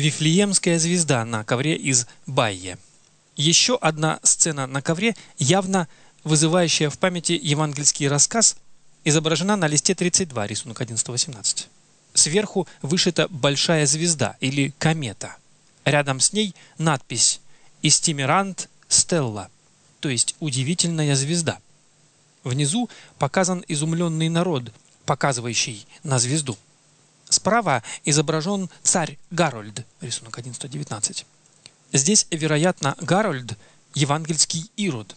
Вифлеемская звезда на ковре из Байе. Еще одна сцена на ковре, явно вызывающая в памяти евангельский рассказ, изображена на листе 32, рисунок 11-18. Сверху вышита большая звезда или комета. Рядом с ней надпись «Истимирант Стелла», то есть «Удивительная звезда». Внизу показан изумленный народ, показывающий на звезду. Справа изображен царь Гарольд, рисунок 1119. Здесь, вероятно, Гарольд – евангельский Ирод.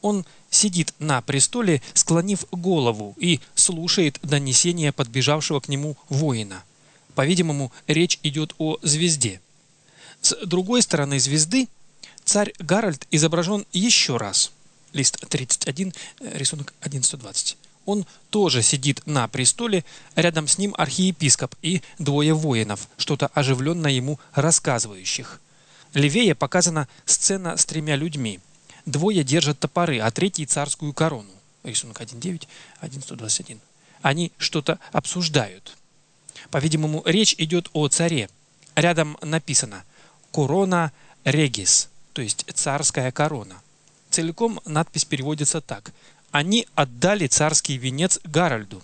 Он сидит на престоле, склонив голову и слушает донесение подбежавшего к нему воина. По-видимому, речь идет о звезде. С другой стороны звезды царь Гарольд изображен еще раз. Лист 31, рисунок 1120 он тоже сидит на престоле, рядом с ним архиепископ и двое воинов, что-то оживленно ему рассказывающих. Левее показана сцена с тремя людьми. Двое держат топоры, а третий царскую корону. Рисунок 1.9, 1121. Они что-то обсуждают. По-видимому, речь идет о царе. Рядом написано «Корона регис», то есть царская корона. Целиком надпись переводится так они отдали царский венец Гарольду.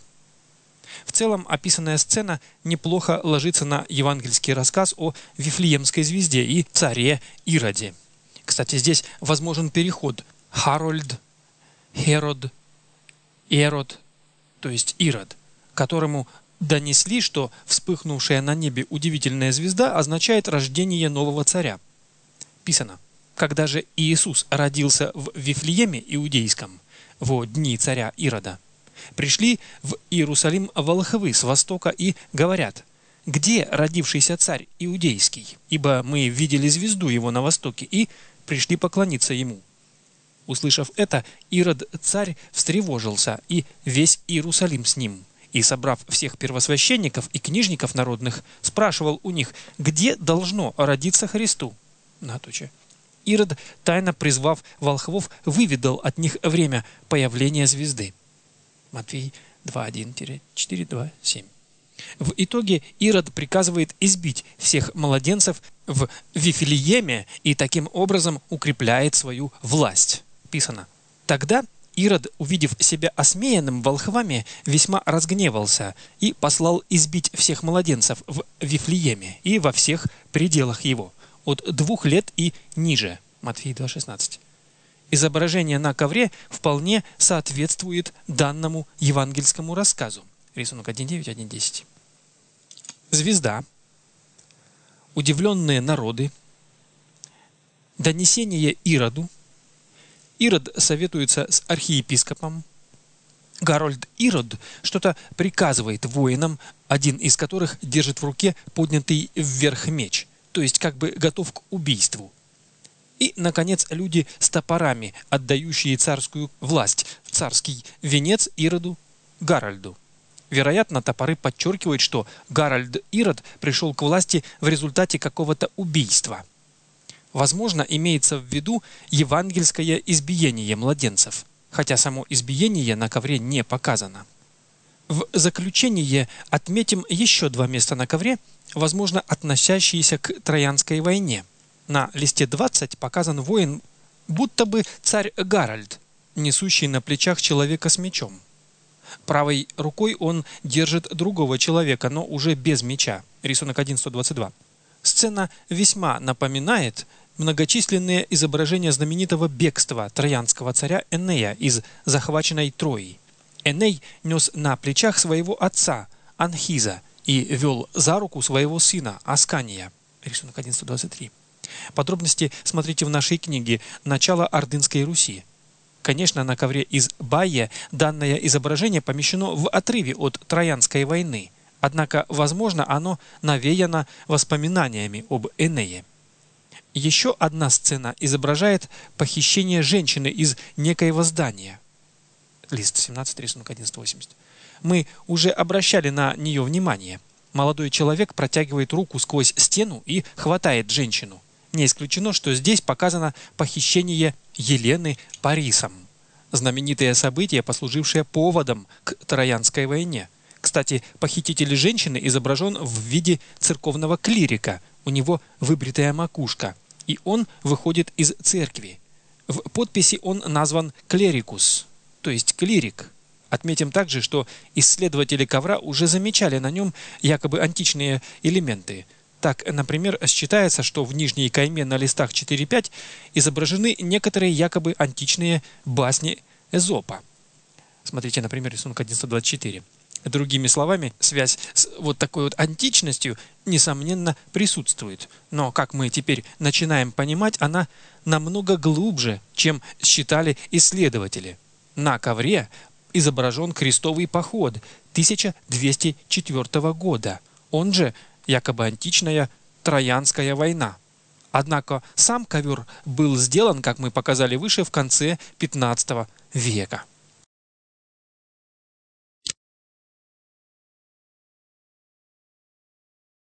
В целом описанная сцена неплохо ложится на евангельский рассказ о Вифлеемской звезде и царе Ироде. Кстати, здесь возможен переход Харольд, Херод, Эрод, то есть Ирод, которому донесли, что вспыхнувшая на небе удивительная звезда означает рождение нового царя. Писано, когда же Иисус родился в Вифлееме иудейском – во дни царя Ирода, пришли в Иерусалим волхвы с востока и говорят, «Где родившийся царь иудейский? Ибо мы видели звезду его на востоке и пришли поклониться ему». Услышав это, Ирод царь встревожился, и весь Иерусалим с ним. И, собрав всех первосвященников и книжников народных, спрашивал у них, где должно родиться Христу. Натуче. Ирод, тайно призвав волхвов, выведал от них время появления звезды. Матфей 2.1-4.2.7. В итоге Ирод приказывает избить всех младенцев в Вифилиеме и таким образом укрепляет свою власть. Писано. Тогда Ирод, увидев себя осмеянным волхвами, весьма разгневался и послал избить всех младенцев в Вифлееме и во всех пределах его от двух лет и ниже. Матфея 2,16. Изображение на ковре вполне соответствует данному евангельскому рассказу. Рисунок 1.9, 1.10. Звезда, удивленные народы, донесение Ироду. Ирод советуется с архиепископом. Гарольд Ирод что-то приказывает воинам, один из которых держит в руке поднятый вверх меч – то есть как бы готов к убийству. И, наконец, люди с топорами, отдающие царскую власть царский венец Ироду Гарольду. Вероятно, топоры подчеркивают, что Гарольд Ирод пришел к власти в результате какого-то убийства. Возможно, имеется в виду евангельское избиение младенцев, хотя само избиение на ковре не показано. В заключение отметим еще два места на ковре, возможно, относящиеся к Троянской войне. На листе 20 показан воин, будто бы царь Гарольд, несущий на плечах человека с мечом. Правой рукой он держит другого человека, но уже без меча. Рисунок 1122. Сцена весьма напоминает многочисленные изображения знаменитого бегства троянского царя Энея из захваченной Трои. Эней нес на плечах своего отца Анхиза и вел за руку своего сына Аскания. Рисунок 1123. Подробности смотрите в нашей книге «Начало Ордынской Руси». Конечно, на ковре из Байя данное изображение помещено в отрыве от Троянской войны, однако, возможно, оно навеяно воспоминаниями об Энее. Еще одна сцена изображает похищение женщины из некоего здания. Лист 17, рисунок 1180. Мы уже обращали на нее внимание. Молодой человек протягивает руку сквозь стену и хватает женщину. Не исключено, что здесь показано похищение Елены Парисом. Знаменитое событие, послужившее поводом к Троянской войне. Кстати, похититель женщины изображен в виде церковного клирика. У него выбритая макушка. И он выходит из церкви. В подписи он назван «клерикус», то есть «клирик». Отметим также, что исследователи ковра уже замечали на нем якобы античные элементы. Так, например, считается, что в нижней кайме на листах 4-5 изображены некоторые якобы античные басни Эзопа. Смотрите, например, рисунок 1124. Другими словами, связь с вот такой вот античностью, несомненно, присутствует. Но, как мы теперь начинаем понимать, она намного глубже, чем считали исследователи. На ковре изображен крестовый поход 1204 года, он же якобы античная Троянская война. Однако сам ковер был сделан, как мы показали выше, в конце 15 века.